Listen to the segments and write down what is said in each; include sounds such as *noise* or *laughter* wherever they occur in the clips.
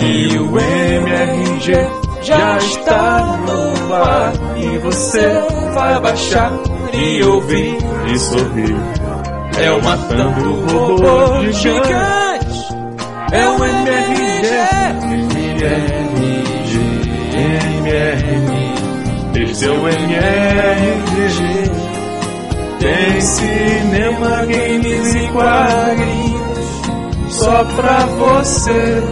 E o MRG já está no ar e você vai baixar e ouvir e sorrir. É o Matando Robô Gigante. É o MRG. É o MRG. Tem cinema, games e quadrinhos. Só pra você.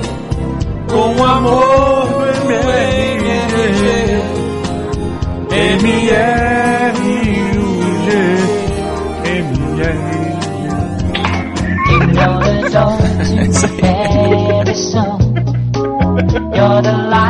Com amor. You're the very soul. You're the light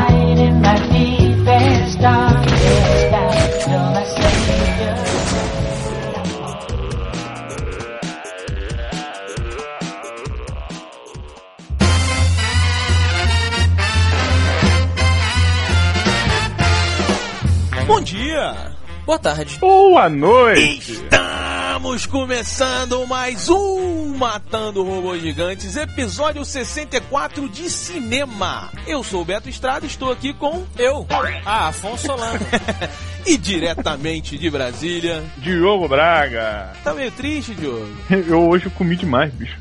Boa tarde. Boa noite! Estamos começando mais um Matando Robôs Gigantes, episódio 64 de cinema. Eu sou o Beto Estrada, estou aqui com eu, ah, Afonso Solano. *laughs* e diretamente de Brasília. Diogo Braga. Tá meio triste, Diogo? *laughs* Eu hoje comi demais, bicho.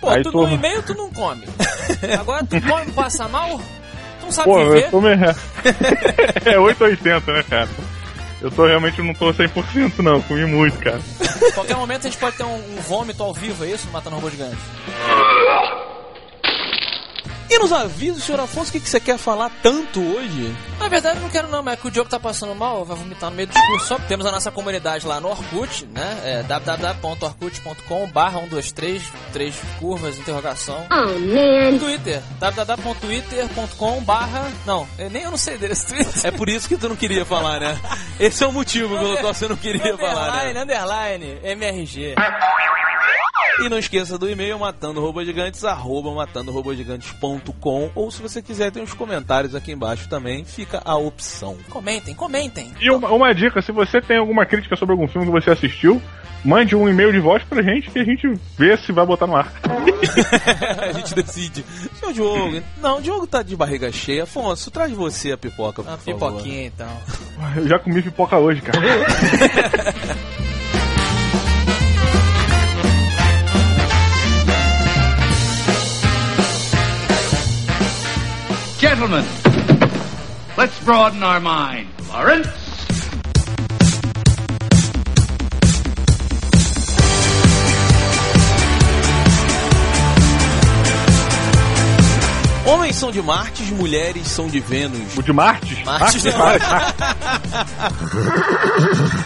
Pô, Aí tu tô- no e-mail tu não come. *laughs* Agora tu come, passa mal? Tu não sabe Pô, viver? eu tô meio... É 880, né, cara? Eu tô realmente não tô 100% não, comi muito, cara. Qualquer momento a gente pode ter um, um vômito ao vivo, é isso? Matando Robô Gigante. E nos avisos, senhor Afonso, o que, que você quer falar tanto hoje? Na verdade, eu não quero não, mas é que o Diogo tá passando mal, vai vomitar no meio do discurso. Só temos a nossa comunidade lá no Orkut, né? É www.orkut.com barra 123, três curvas, interrogação. Oh man. Twitter, www.twitter.com barra... Não, eu nem eu não sei desse Twitter. É por isso que tu não queria falar, né? *laughs* Esse é o motivo pelo qual você não queria falar, né? Underline, MRG. E não esqueça do e-mail matando gigantes arroba matandorobogigantes.com ou se você quiser tem uns comentários aqui embaixo também, fica a opção. Comentem, comentem. E uma, uma dica, se você tem alguma crítica sobre algum filme que você assistiu, mande um e-mail de voz pra gente que a gente vê se vai botar no ar. *laughs* a gente decide. Seu Diogo, não, o Diogo tá de barriga cheia. Afonso, traz você a pipoca, por A favor. pipoquinha, então. Eu já comi pipoca hoje, cara. *laughs* Gentlemen, let's broaden our mind. Lawrence? Homens são de Marte, mulheres são de Vênus. O de Marte? Marte, Marte.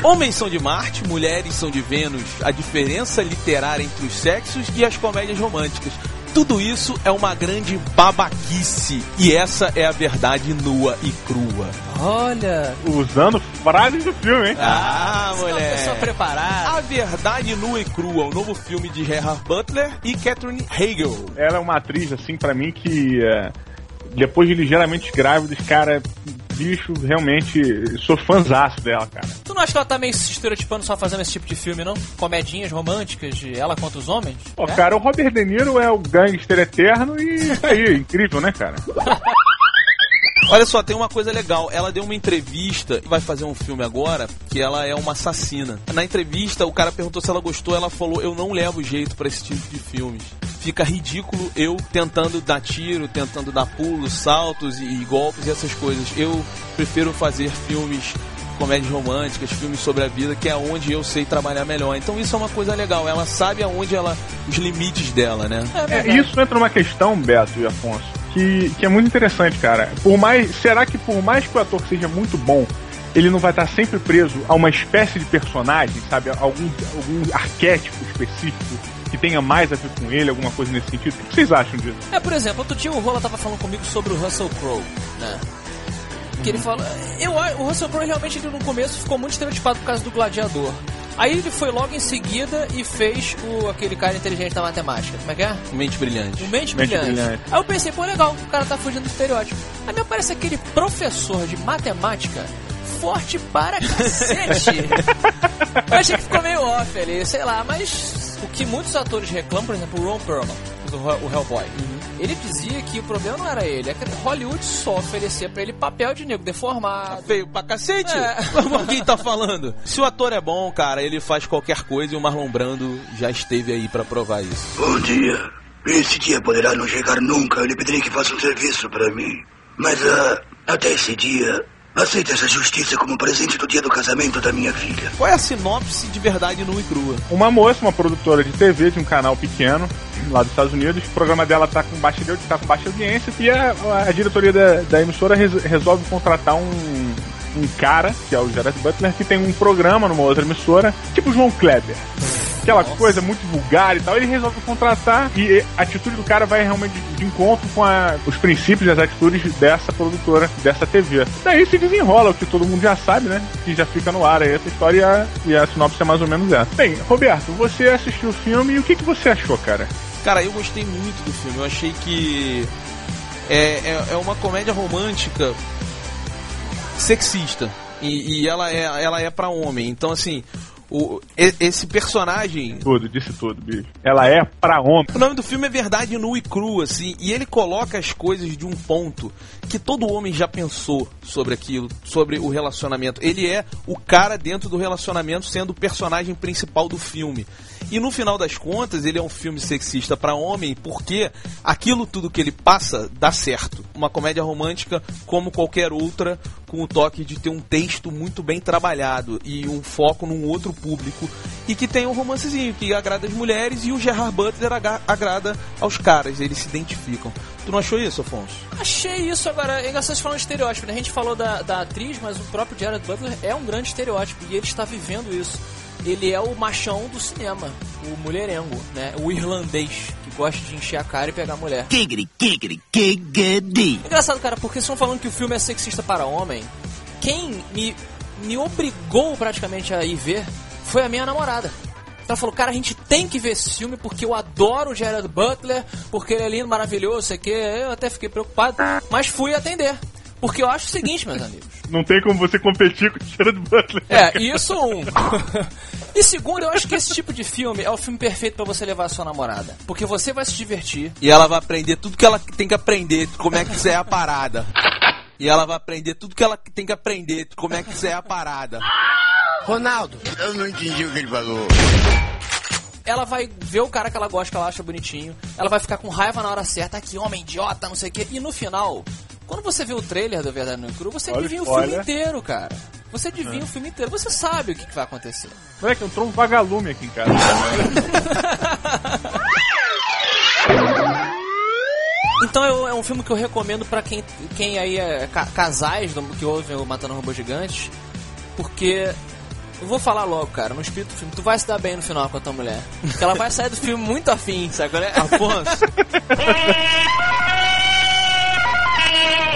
Homens são de Marte, mulheres são de Vênus. A diferença literária entre os sexos e as comédias românticas. Tudo isso é uma grande babaquice. E essa é a verdade nua e crua. Olha. Usando frases do filme, hein? Ah, Você é uma mulher. pessoa preparada. A Verdade Nua e Crua, o novo filme de Gerard Butler e Catherine Hagel. Ela é uma atriz, assim, pra mim que. é, depois de ligeiramente grávidos, cara, bicho, realmente. Sou fãzaço dela, cara. Tu não acha que ela tá meio se estereotipando só fazendo esse tipo de filme, não? Comedinhas românticas de ela contra os homens? Pô, É? cara, o Robert De Niro é o gangster eterno e tá *laughs* aí, incrível, né, cara? *laughs* Olha só, tem uma coisa legal. Ela deu uma entrevista e vai fazer um filme agora que ela é uma assassina. Na entrevista, o cara perguntou se ela gostou. Ela falou: Eu não levo jeito pra esse tipo de filmes. Fica ridículo eu tentando dar tiro, tentando dar pulos, saltos e, e golpes e essas coisas. Eu prefiro fazer filmes comédias românticas, filmes sobre a vida, que é onde eu sei trabalhar melhor. Então isso é uma coisa legal. Ela sabe aonde ela os limites dela, né? É, isso entra numa questão, Beto e Afonso, que, que é muito interessante, cara. Por mais, será que por mais que o ator seja muito bom, ele não vai estar sempre preso a uma espécie de personagem, sabe? Algum, algum arquétipo específico que tenha mais a ver com ele, alguma coisa nesse sentido? O que vocês acham disso? É, por exemplo, outro dia o Rola tava falando comigo sobre o Russell Crowe, né? Que ele fala. Eu, a- o Russell Crowe realmente ele, no começo ficou muito estereotipado por causa do gladiador. Aí ele foi logo em seguida e fez o, aquele cara inteligente da matemática. Como é que é? Mente brilhante. O Mente, Mente Brilhante. Brilhante. Aí eu pensei, pô, legal, o cara tá fugindo do estereótipo. Aí me aparece aquele professor de matemática forte para cacete. *laughs* Eu achei que ficou meio off ali, sei lá, mas o que muitos atores reclamam, por exemplo, o Ron Perlman, o Hellboy, ele dizia que o problema não era ele, é que Hollywood só oferecia pra ele papel de nego deformado. Feio pra cacete. É. *laughs* Quem tá falando? Se o ator é bom, cara, ele faz qualquer coisa e o Marlon Brando já esteve aí pra provar isso. Bom dia. Esse dia poderá não chegar nunca. Eu lhe pedirei que faça um serviço para mim. Mas ah, até esse dia, aceite essa justiça como presente do dia do casamento da minha filha. Qual é a sinopse de verdade nua e crua? Uma moça, uma produtora de TV de um canal pequeno, lá dos Estados Unidos, o programa dela tá com baixa, tá com baixa audiência e a, a diretoria da, da emissora res- resolve contratar um, um cara, que é o Jared Butler, que tem um programa numa outra emissora, tipo João Kleber. Aquela coisa muito vulgar e tal, ele resolve contratar e a atitude do cara vai realmente de, de encontro com a- os princípios e as atitudes dessa produtora, dessa TV. Daí se desenrola o que todo mundo já sabe, né? Que já fica no ar aí essa história e a, e a sinopse é mais ou menos essa. Bem, Roberto, você assistiu o filme e o que, que você achou, cara? Cara, eu gostei muito do filme. Eu achei que é, é, é uma comédia romântica sexista. E, e ela é, ela é para homem. Então, assim, o, esse personagem. Tudo, disse tudo, bicho. Ela é pra homem. O nome do filme é Verdade Nu e Cru, assim, e ele coloca as coisas de um ponto que todo homem já pensou sobre aquilo, sobre o relacionamento. Ele é o cara dentro do relacionamento, sendo o personagem principal do filme. E no final das contas, ele é um filme sexista para homem, porque aquilo tudo que ele passa dá certo. Uma comédia romântica como qualquer outra, com o toque de ter um texto muito bem trabalhado e um foco num outro público e que tem um romancezinho que agrada as mulheres e o Gerard Butler agrada aos caras, eles se identificam. Tu não achou isso, Afonso? Achei isso agora. É engraçado falando de estereótipo, né? A gente falou da, da atriz, mas o próprio Jared Butler é um grande estereótipo e ele está vivendo isso. Ele é o machão do cinema, o mulherengo, né? O irlandês que gosta de encher a cara e pegar a mulher. Giggity, giggity, giggity. Engraçado, cara, porque estão falando que o filme é sexista para homem. Quem me, me obrigou praticamente a ir ver foi a minha namorada. Ela falou, cara, a gente tem que ver esse filme porque eu adoro o Gerard Butler, porque ele é lindo, maravilhoso, sei que. Eu até fiquei preocupado, mas fui atender. Porque eu acho o seguinte, meus amigos. Não tem como você competir com o Jared Butler. É, isso um. *laughs* e segundo, eu acho que esse tipo de filme é o filme perfeito pra você levar a sua namorada. Porque você vai se divertir, E ela vai aprender tudo que ela tem que aprender, como é que isso é a parada. E ela vai aprender tudo que ela tem que aprender, como é que isso é a parada. Ronaldo. Eu não entendi o que ele falou. ela vai ver o cara que ela gosta, que ela acha bonitinho, ela vai ficar com raiva na hora certa, "Ah, que homem idiota, não sei o quê, e no final, quando você vê o trailer do Verdade no Cru, você Olha, adivinha o filme inteiro, cara. Você adivinha o filme inteiro, você sabe o que, que vai acontecer. Moleque, entrou um vagalume aqui em casa. *laughs* Então é um filme que eu recomendo pra quem, quem aí é ca- casais do- que ouvem o Matando Robôs Gigantes, porque eu vou falar logo, cara, no espírito do filme, tu vai se dar bem no final com a tua mulher. Porque ela vai sair do filme muito afim, sabe? é? *laughs* Afonso.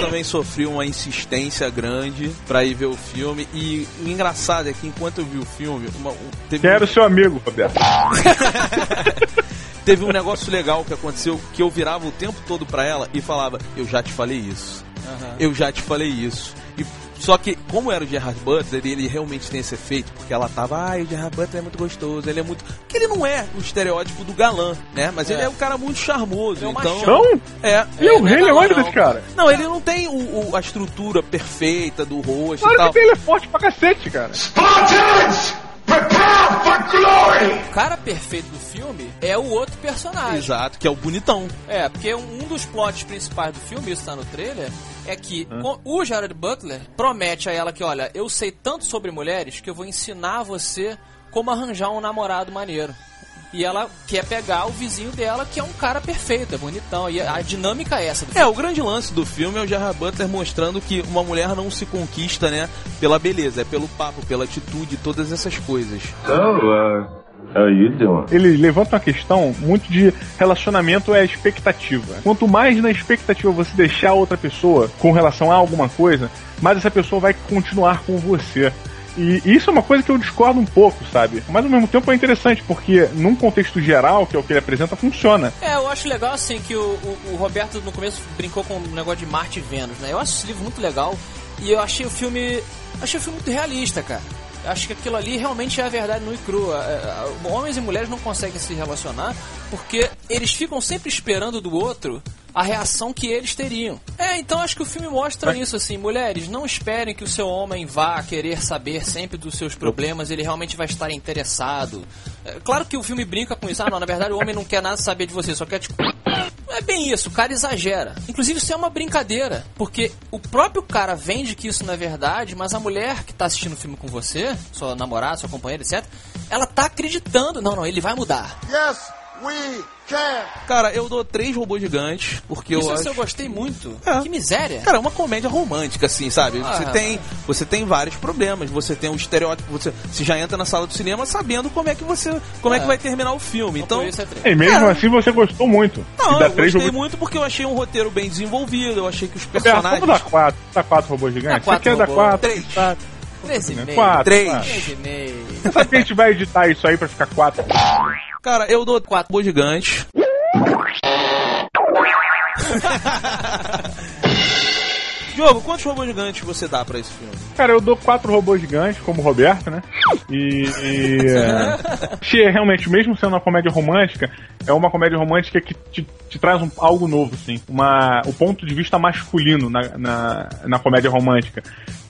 Também sofri uma insistência grande pra ir ver o filme. E o engraçado é que enquanto eu vi o filme, uma- um- teve, Quero seu amigo, Roberto. *laughs* teve um negócio legal que aconteceu que eu virava o tempo todo pra ela e falava: Eu já te falei isso. Eu já te falei isso. E, só que, como era o Gerard Butler, ele realmente tem esse efeito, porque ela tava, ai, o Gerard Butler é muito gostoso, ele é muito. Porque ele não é o estereótipo do galã, né? Mas ele É. é um cara muito charmoso. Ele é um então. machão. É. e o é Rei Leão não. desse cara? Não, ele não tem o, o- a estrutura perfeita do rosto e Claro tal. que ele é forte pra cacete, cara. Spartans! Prepare for! O cara perfeito do filme é o outro personagem. Exato, que é o bonitão. É, porque um dos plots principais do filme, isso tá no trailer, é que o Jared Butler promete a ela que, olha, eu sei tanto sobre mulheres que eu vou ensinar você como arranjar um namorado maneiro. E ela quer pegar o vizinho dela, que é um cara perfeito, é bonitão. E a dinâmica é essa do É, o grande lance do filme é o Gerard Butler mostrando que uma mulher não se conquista, né, pela beleza, é pelo papo, pela atitude, todas essas coisas. So, uh, you doing? Ele levanta uma questão muito de relacionamento é expectativa. Quanto mais na expectativa você deixar a outra pessoa com relação a alguma coisa, mais essa pessoa vai continuar com você. E isso é uma coisa que eu discordo um pouco, sabe? Mas ao mesmo tempo é interessante, porque num contexto geral, que é o que ele apresenta, funciona. É, eu acho legal assim que o, o- o Roberto no começo brincou com o negócio de Marte e Vênus, né? Eu acho esse livro muito legal. E eu achei o filme. Achei o filme muito realista, cara. Acho que aquilo ali realmente é a verdade nua e crua. É, é, Homens e mulheres não conseguem se relacionar porque eles ficam sempre esperando do outro a reação que eles teriam. É, então acho que o filme mostra isso, assim. Mulheres, não esperem que o seu homem vá querer saber sempre dos seus problemas, ele realmente vai estar interessado. É, claro que o filme brinca com isso. Ah, não, na verdade o homem não quer nada saber de você, só quer te não é bem isso, o cara exagera. Inclusive, isso é uma brincadeira, porque o próprio cara vende que isso não é verdade, mas a mulher que tá assistindo o filme com você, sua namorada, sua companheira, etc., ela tá acreditando. Não, não, ele vai mudar. Cara, eu dou três robôs gigantes, porque eu isso acho... eu gostei muito. É. Que miséria. Cara, é uma comédia romântica, assim, sabe? Ah, você, tem, você tem vários problemas, você tem um estereótipo, você, você já entra na sala do cinema sabendo como é que você. como é, É. que vai terminar o filme. Então. É três. E mesmo Cara. assim você gostou muito. Não, eu gostei robôs... muito porque eu achei um roteiro bem desenvolvido, eu achei que os personagens. vamos dar quatro. Dá quatro robôs gigantes? Dá quatro Você quer dar robôs. quatro? Três. Tá. E. Quatro. Três. quatro. Três e meio. Você sabe que a gente vai editar isso aí pra ficar quatro? Cara, eu dou quatro robôs gigantes. *laughs* Diogo, quantos robôs gigantes você dá pra esse filme? Cara, eu dou quatro robôs gigantes, como o Roberto, né? E. e é, *laughs* achei realmente, mesmo sendo uma comédia romântica, é uma comédia romântica que te, te traz um- algo novo, assim. Uma, o ponto de vista masculino na, na, na comédia romântica.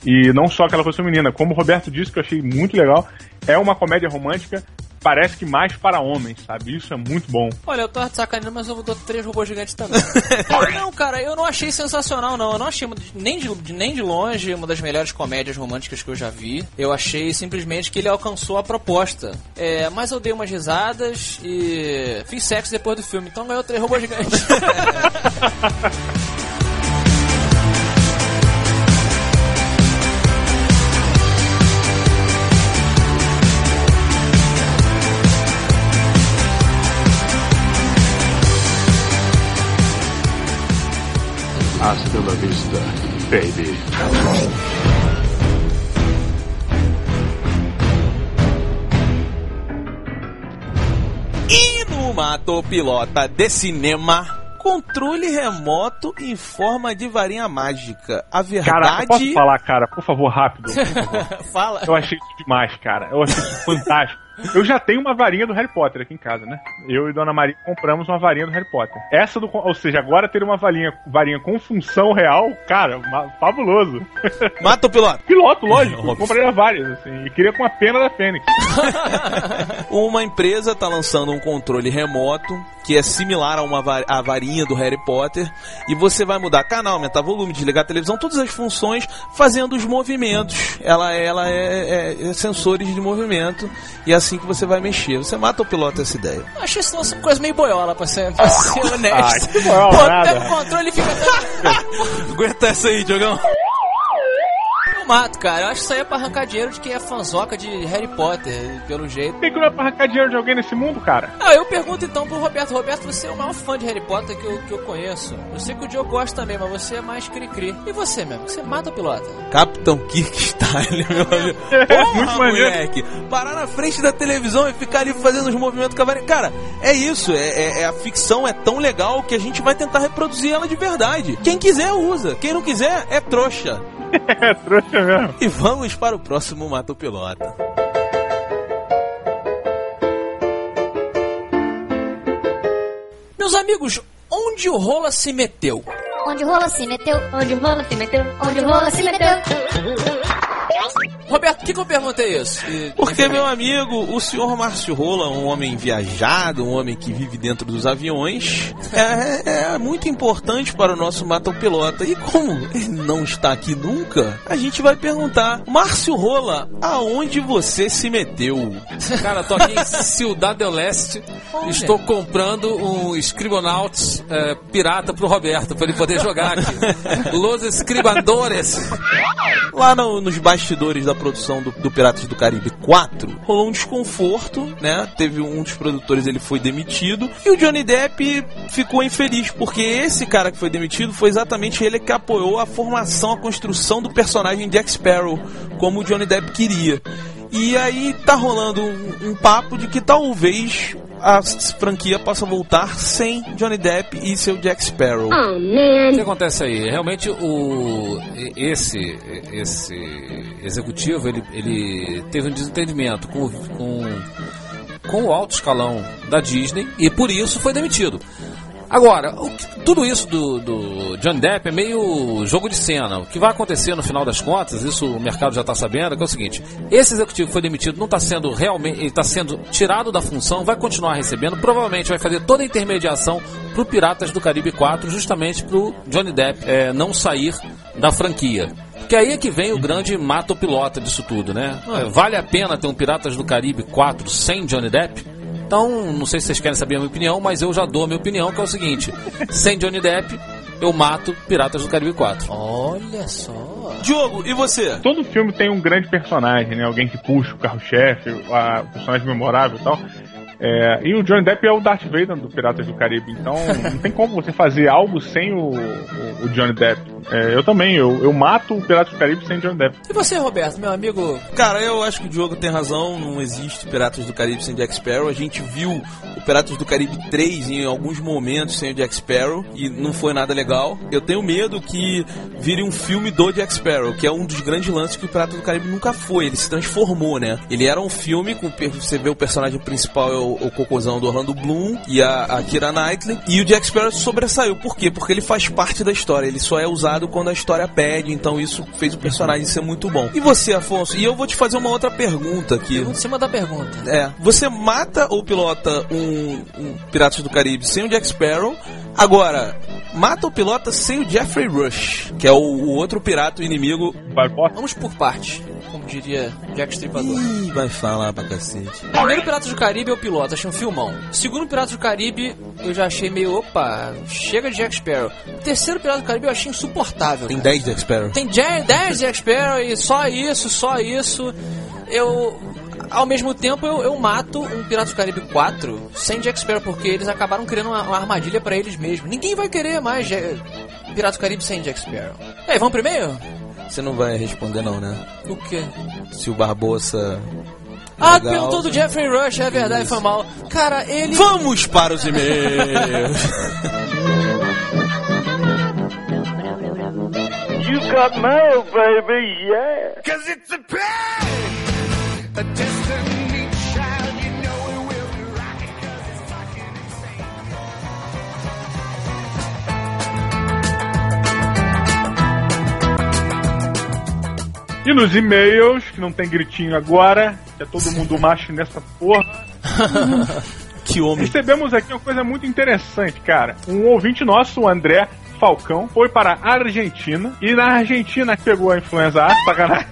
E não só aquela coisa feminina. Como o Roberto disse, que eu achei muito legal, é uma comédia romântica, parece que mais para homens, sabe? Isso é muito bom. Olha, eu tô de sacaneando, mas eu vou dar três robôs gigantes também. *laughs* não, cara, eu não achei sensacional, não. Eu não achei nem de, de- nem de longe uma das melhores comédias românticas que eu já vi. Eu achei simplesmente que ele alcançou a proposta. É, mas eu dei umas risadas e fiz sexo depois do filme, então ganhou três robôs gigantes. *laughs* Hasta la vista, baby. E no Matopilota de Cinema, controle remoto em forma de varinha mágica. A verdade. posso falar, cara? Por favor, rápido. Por favor. *laughs* Fala. Eu achei isso demais, cara. Eu achei isso fantástico. Eu já tenho uma varinha do Harry Potter aqui em casa, né? Eu e Dona Maria compramos uma varinha do Harry Potter. Essa do. Ou seja, agora ter uma varinha, varinha com função real, cara, fabuloso. *laughs* Matopilota. Piloto, lógico. Óbvio. Comprei várias, assim. E queria com a pena da Fênix. *laughs* Uma empresa está lançando um controle remoto que é similar a uma a varinha do Harry Potter e você vai mudar canal, aumentar volume, desligar a televisão, todas as funções fazendo os movimentos. Ela, ela é, é- é sensores de movimento e é assim que você vai mexer. Você mata o piloto essa ideia. Eu achei isso uma coisa meio boiola, pra ser, pra ser *laughs* honesto. Ah, que boiola, Pô, nada. pega o controle e fica... *laughs* Aguenta essa aí, Diogão. Eu mato, cara. Eu acho que isso aí é pra arrancar dinheiro de quem é fanzoca de Harry Potter, pelo jeito. Tem que não é pra arrancar dinheiro de alguém nesse mundo, cara. Ah, eu pergunto então pro Roberto. Roberto, você é o maior fã de Harry Potter que eu, que eu conheço. Eu sei que o Diogo gosta também, mas você é mais cri-cri. E você mesmo? Você mata o pilota? Capitão Kirk Style, *laughs* meu amigo. Porra, Muito maneiro. moleque. Parar na frente da televisão e ficar ali fazendo os movimentos varinha. Cara, é isso. É, é- é- a ficção é tão legal que a gente vai tentar reproduzir ela de verdade. Quem quiser usa. Quem não quiser é trouxa. *laughs* É trouxa mesmo. E vamos para o próximo Mata o Pilota. Meus amigos, onde o Rola se meteu? Onde rola se meteu, onde rola se meteu, onde rola se meteu. Roberto, por que, que eu perguntei isso? E- Porque, meu amigo, o senhor Márcio Rola, um homem viajado, um homem que vive dentro dos aviões, é, é muito importante para o nosso Mata o Pilota. E como ele não está aqui nunca, a gente vai perguntar: Márcio Rola, aonde você se meteu? Cara, tô aqui em Ciudad del Leste. Olha. Estou comprando um Scribonauts eh, pirata pro Roberto, pra ele poder jogar aqui. *laughs* Los Escribandores. Lá no- nos bastidores da produção do, do Piratas do Caribe 4, rolou um desconforto, né? Teve um dos produtores, ele foi demitido, e o Johnny Depp ficou infeliz, porque esse cara que foi demitido foi exatamente ele que apoiou a formação, a construção do personagem Jack Sparrow, como o Johnny Depp queria. E aí tá rolando um, um papo de que talvez a franquia possa voltar sem Johnny Depp e seu Jack Sparrow. O que acontece aí? Realmente o esse esse executivo ele, ele teve um desentendimento com, com com o alto escalão da Disney e por isso foi demitido. Agora, o que- tudo isso do, do John Depp é meio jogo de cena. O que vai acontecer no final das contas, isso o mercado já está sabendo, que é o seguinte: esse executivo foi demitido não está sendo realmente, está sendo tirado da função, vai continuar recebendo, provavelmente vai fazer toda a intermediação pro Piratas do Caribe 4, justamente pro Johnny Depp eh, não sair da franquia. Porque aí é que vem o grande mato-pilota disso tudo, né? Vale a pena ter um Piratas do Caribe 4 sem Johnny Depp? Então, não sei se vocês querem saber a minha opinião, mas eu já dou a minha opinião, que é o seguinte: sem Johnny Depp, eu mato Piratas do Caribe 4. Olha só. Diogo, e você? Todo filme tem um grande personagem, né? Alguém que puxa o carro-chefe, a- o personagem memorável e tal. É, e o Johnny Depp é o Darth Vader do Piratas do Caribe, então não tem como você fazer algo sem o, o- o Johnny Depp. É, eu também, eu, eu mato o Piratas do Caribe sem Johnny Depp. E você, Roberto, meu amigo? Cara, eu acho que o Diogo tem razão, não existe Piratas do Caribe sem Jack Sparrow. A gente viu o Piratas do Caribe 3 em alguns momentos sem o Jack Sparrow e não foi nada legal. Eu tenho medo que vire um filme do Jack Sparrow, que é um dos grandes lances que o Piratas do Caribe nunca foi. Ele se transformou, né? Ele era um filme com você vê o personagem principal é o, o cocôzão do Orlando Bloom e a, a Kira Knightley e o Jack Sparrow sobressaiu. Por quê? Porque ele faz parte da história. Ele só é usado quando a história pede. Então isso fez o personagem ser muito bom. E você, Afonso? E eu vou te fazer uma outra pergunta aqui. Pergunta em cima da pergunta. É, você mata ou pilota um, um Piratas do Caribe sem o Jack Sparrow. Agora, mata ou pilota sem o Jeffrey Rush, que é o, o outro pirata o inimigo. Barbosa? Vamos por parte, como diria Jack Stripador. Ih, vai falar pra cacete. Primeiro Piratas do Caribe eu piloto, achei um filmão. Segundo Piratas do Caribe, eu já achei meio, opa, chega de Jack Sparrow. Terceiro Piratas do Caribe eu achei insuportável. Tem cara. 10 Jack Sparrow. Tem 10 Jack Sparrow e só isso, só isso. Eu. Ao mesmo tempo, eu, eu mato um Piratas do Caribe 4 sem Jack Sparrow, porque eles acabaram criando uma, uma armadilha pra eles mesmos. Ninguém vai querer mais Ja- Piratas do Caribe sem Jack Sparrow. E aí, vamos pro e-mail? Você não vai responder não, né? O quê? Se o Barbosa... Ah, Legal. perguntou do Jeffrey Rush, é verdade, foi mal. Cara, ele. Vamos para os e-mails! You got mail, baby, yeah. Cause it's a pain, a destiny E nos e-mails, que não tem gritinho agora, que é todo mundo macho nessa porra. *laughs* que homem. Recebemos aqui uma coisa muito interessante, cara. Um ouvinte nosso, o André Falcão, foi para a Argentina e na Argentina pegou a influenza A, sacanagem.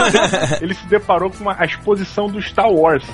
*laughs* Ele se deparou com uma, a exposição do Star Wars.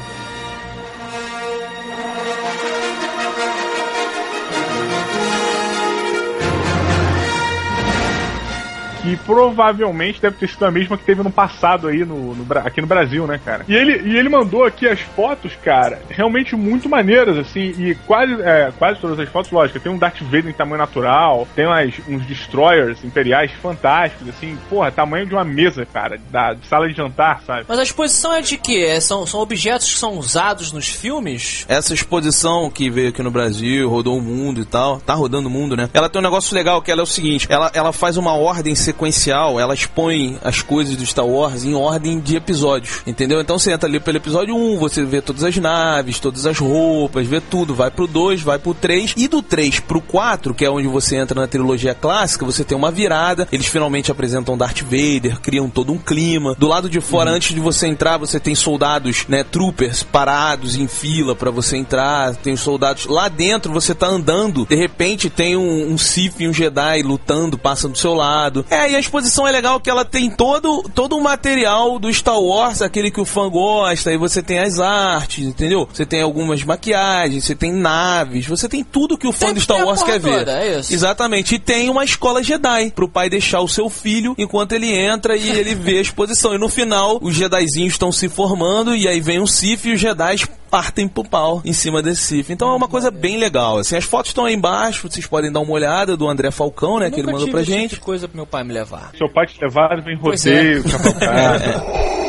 Que provavelmente deve ter sido a mesma que teve no passado aí no, no aqui no Brasil, né, cara? E ele, e ele mandou aqui as fotos, cara, realmente muito maneiras, assim, e quase, é, quase todas as fotos, lógico, tem um Darth Vader em tamanho natural, tem umas, uns destroyers imperiais fantásticos, assim, porra, tamanho de uma mesa, cara, da de sala de jantar, sabe? Mas a exposição é de quê? É, São, são objetos que são usados nos filmes? Essa exposição que veio aqui no Brasil, rodou o mundo e tal, tá rodando o mundo, né? Ela tem um negócio legal que ela é o seguinte, ela, ela faz uma ordem sequencial, ela expõe as coisas do Star Wars em ordem de episódios, entendeu? Então você entra ali pelo episódio 1, você vê todas as naves, todas as roupas, vê tudo, vai pro 2, vai pro 3, e do 3 pro 4, que é onde você entra na trilogia clássica, você tem uma virada, eles finalmente apresentam Darth Vader, criam todo um clima. Do lado de fora, antes de você entrar, você tem soldados, né, troopers parados em fila pra você entrar, tem os soldados lá dentro, você tá andando, de repente tem um, um Sith e um Jedi lutando, passando do seu lado. É, e a exposição é legal que ela tem todo, todo o material do Star Wars, aquele que o fã gosta, aí você tem as artes, entendeu? Você tem algumas maquiagens, você tem naves, você tem tudo que o fã Tem- do Star Wars quer ver. toda, é isso. Exatamente. E tem uma escola Jedi pro pai deixar o seu filho enquanto ele entra e ele vê a exposição. E no final, os Jedizinhos estão se formando e aí vem um Sith e os Jedi partem pro pau em cima desse Cif. Então é uma coisa bem legal. Assim, as fotos estão aí embaixo, vocês podem dar uma olhada do André Falcão, né? Eu que ele mandou pra tipo gente. Tipo coisa pro meu pai me levar. Seu pai te levar, vem rodeio, é. *laughs*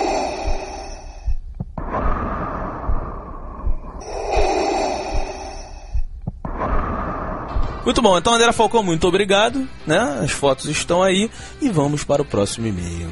Muito bom, então André Falcão, muito obrigado, né? As fotos estão aí e vamos para o próximo e-mail.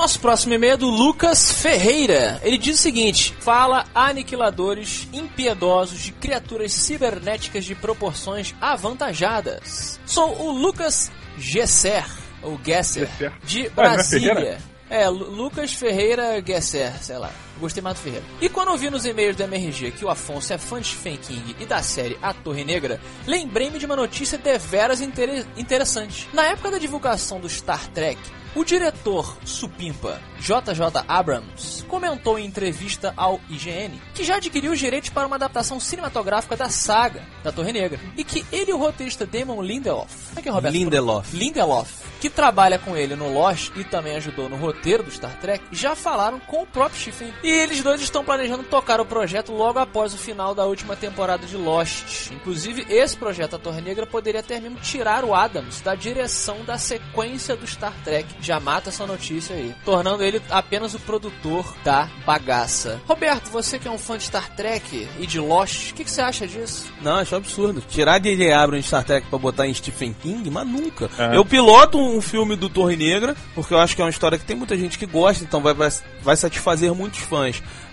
Nosso próximo e-mail é do Lucas Ferreira. Ele diz o seguinte: Fala aniquiladores impiedosos de criaturas cibernéticas de proporções avantajadas. Sou o Lucas Gesser, ou Gesser, Gesser. de Ah, é Brasília. Ferreira? É, Lu- Lucas Ferreira Gesser, sei lá. Gostei mais do Ferreira. E quando eu vi nos e-mails do MRG que o Afonso é fã de Stephen King e da série A Torre Negra, lembrei-me de uma notícia deveras intere- interessante. Na época da divulgação do Star Trek, o diretor supimpa JJ Abrams comentou em entrevista ao IGN que já adquiriu os direitos para uma adaptação cinematográfica da saga da Torre Negra e que ele e o roteirista Damon Lindelof, é que é Roberto? Lindelof. Lindelof, que trabalha com ele no Lost e também ajudou no roteiro do Star Trek, já falaram com o próprio Stephen. E eles dois estão planejando tocar o projeto logo após o final da última temporada de Lost. Inclusive, esse projeto A Torre Negra poderia até mesmo tirar o Adams da direção da sequência do Star Trek. Já mata essa notícia aí, tornando ele apenas o produtor da bagaça. Roberto, você que é um fã de Star Trek e de Lost, o que, que você acha disso? Não, acho absurdo. Tirar J.J. Abrams de Star Trek pra botar em Stephen King, mas nunca. É. Eu piloto um filme do Torre Negra, porque eu acho que é uma história que tem muita gente que gosta, então vai, vai, vai satisfazer muitos fãs.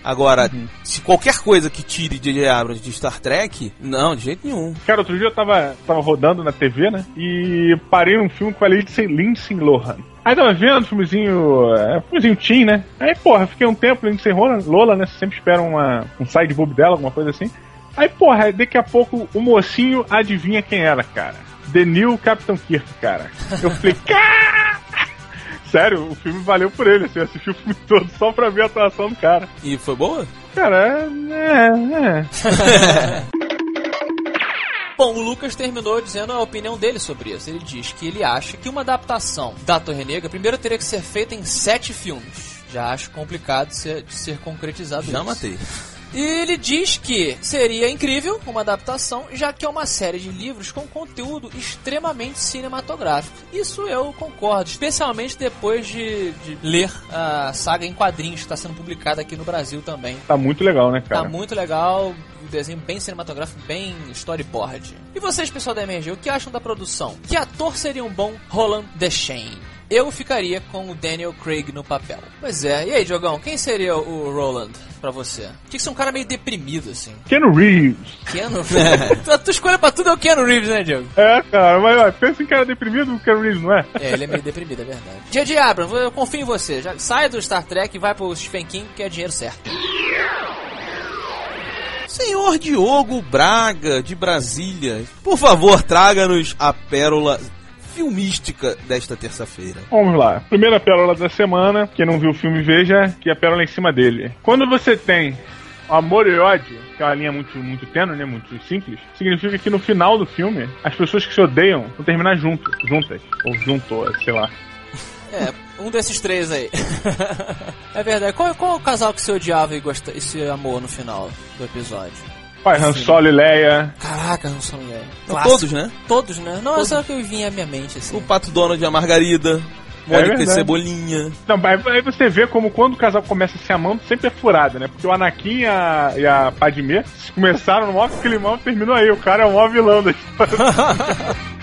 Agora, se qualquer coisa que tire J.J. Abrams de Star Trek, não, de jeito nenhum. Cara, outro dia eu tava, tava rodando na TV, né? E parei num filme com a Lindsay, Lindsay Lohan. Aí tava vendo, filmezinho. É, filmezinho teen, né? Aí, porra, fiquei um tempo Lindsay Lohan, Lola, né? Você sempre espera uma, um side boob dela, alguma coisa assim. Aí, porra, daqui a pouco o mocinho adivinha quem era, cara. The New Captain Kirk, cara. Eu falei, *laughs* cara! Sério, o filme valeu por ele, assim, eu assisti o filme *laughs* todo só pra ver a atuação do cara. E foi boa? Cara, é. é, é. *laughs* Bom, o Lucas terminou dizendo a opinião dele sobre isso. Ele diz que ele acha que uma adaptação da Torre Negra primeiro teria que ser feita em sete filmes. Já acho complicado de ser, de ser concretizado Já isso. matei. E ele diz que seria incrível uma adaptação, já que é uma série de livros com conteúdo extremamente cinematográfico. Isso eu concordo, especialmente depois de, de ler a saga em quadrinhos que está sendo publicada aqui no Brasil também. Tá muito legal, né, cara? Tá muito legal, desenho bem cinematográfico, bem storyboard. E vocês, pessoal da MRG, o que acham da produção? Que ator seria um bom Roland Deschain? Eu ficaria com o Daniel Craig no papel. Pois é, e aí, Diogão, quem seria o Roland pra você? Tinha que ser um cara meio deprimido, assim. Keanu Reeves. Keanu Reeves. *laughs* a tua escolha pra tudo é o Keanu Reeves, né, Diogo? É, cara, mas ó, pensa em cara deprimido, o Keanu Reeves, não é? É, ele é meio deprimido, é verdade. J.J. Abrams, eu confio em você. Já sai do Star Trek e vai pro Stephen King, que é dinheiro certo. Senhor Diogo Braga, de Brasília, por favor, traga-nos a pérola filmística desta terça-feira. Vamos lá. Primeira pérola da semana. Quem não viu o filme, veja que a pérola é em cima dele. Quando você tem amor e ódio, que é uma linha muito, muito tênue, né? Muito simples, significa que no final do filme, as pessoas que se odeiam vão terminar junto, juntas. Ou junto, sei lá. É, um desses três aí. *laughs* é verdade. Qual, qual o casal que você odiava e, gosta, e se amou no final do episódio? Pai, Han Solo e Leia. Caraca, não são mulher. Todos, né? Todos, né? Não, é só que eu vinha à minha mente, assim. O Pato Donald e a Margarida, Mônica e verdade. Cebolinha. Não, aí aí você vê como quando o casal começa se amando, sempre é furada, né? Porque o Anakin e a, e a Padmé começaram no maior climão, terminou aí. O cara é o maior vilão da história. *laughs*